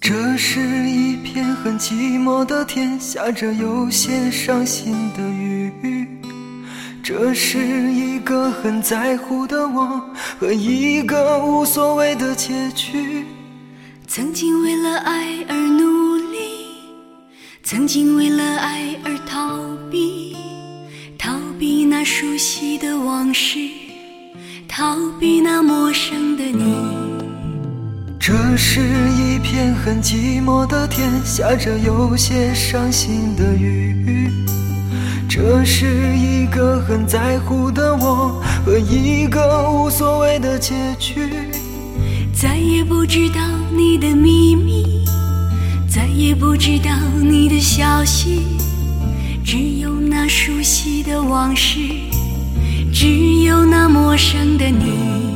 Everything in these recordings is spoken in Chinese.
这是一片很寂寞的天，下着有些伤心的雨。这是一个很在乎的我，和一个无所谓的结局。曾经为了爱而努力，曾经为了爱而逃避，逃避那熟悉的往事，逃避那陌生的你。这是一片很寂寞的天，下着有些伤心的雨。这是一个很在乎的我，和一个无所谓的结局。再也不知道你的秘密，再也不知道你的消息，只有那熟悉的往事，只有那陌生的你。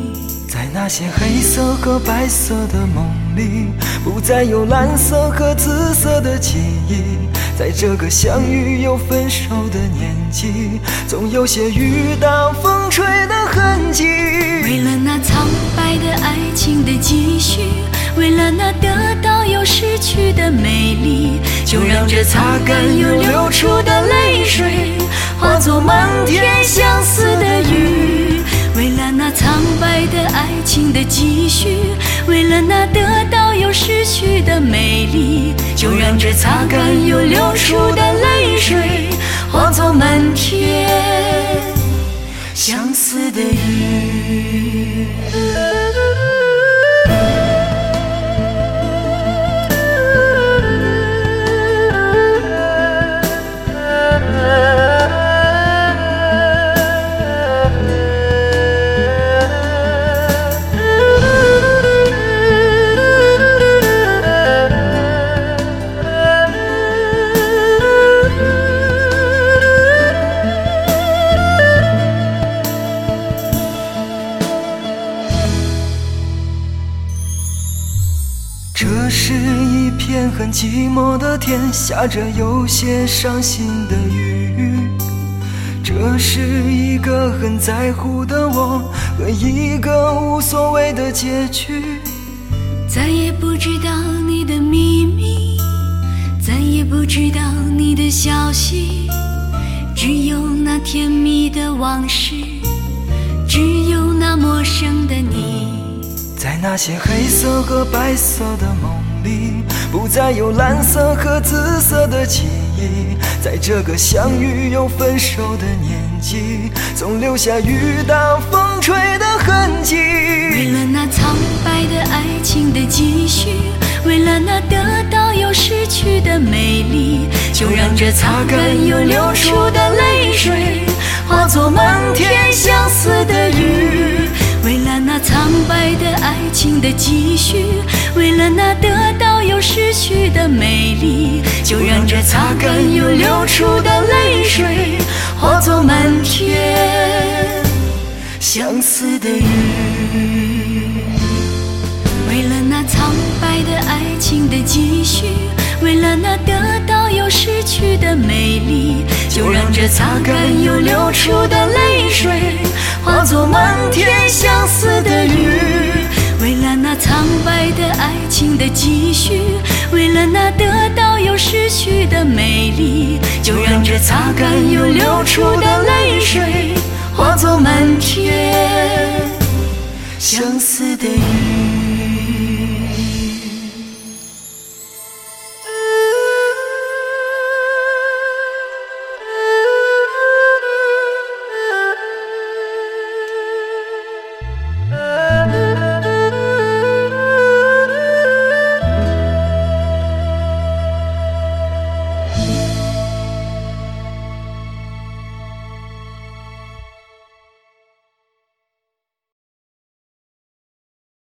在那些黑色和白色的梦里，不再有蓝色和紫色的记忆。在这个相遇又分手的年纪，总有些雨打风吹的痕迹。为了那苍白的爱情的继续，为了那得到又失去的美丽，就让这擦干又流出的泪水，化作漫天相思。的爱情的积蓄，为了那得到又失去的美丽，就让这擦干又流出的泪水，化作满天相思的雨。这是一片很寂寞的天，下着有些伤心的雨。这是一个很在乎的我，和一个无所谓的结局。再也不知道你的秘密，再也不知道你的消息，只有那甜蜜的往事，那些黑色和白色的梦里，不再有蓝色和紫色的记忆。在这个相遇又分手的年纪，总留下雨打风吹的痕迹。为了那苍白的爱情的继续，为了那得到又失去的美丽，就让这擦干又流出爱情的继续，为了那得到又失去的美丽，就让这擦干又流出的泪水，化作漫天相思的雨。为了那苍白的爱情的继续，为了那得到又失去的美丽，就让这擦干又流出的泪水，化作漫天相思的雨。的爱情的继续，为了那得到又失去的美丽，就让这擦干又流出的泪水，化作漫天相思的雨。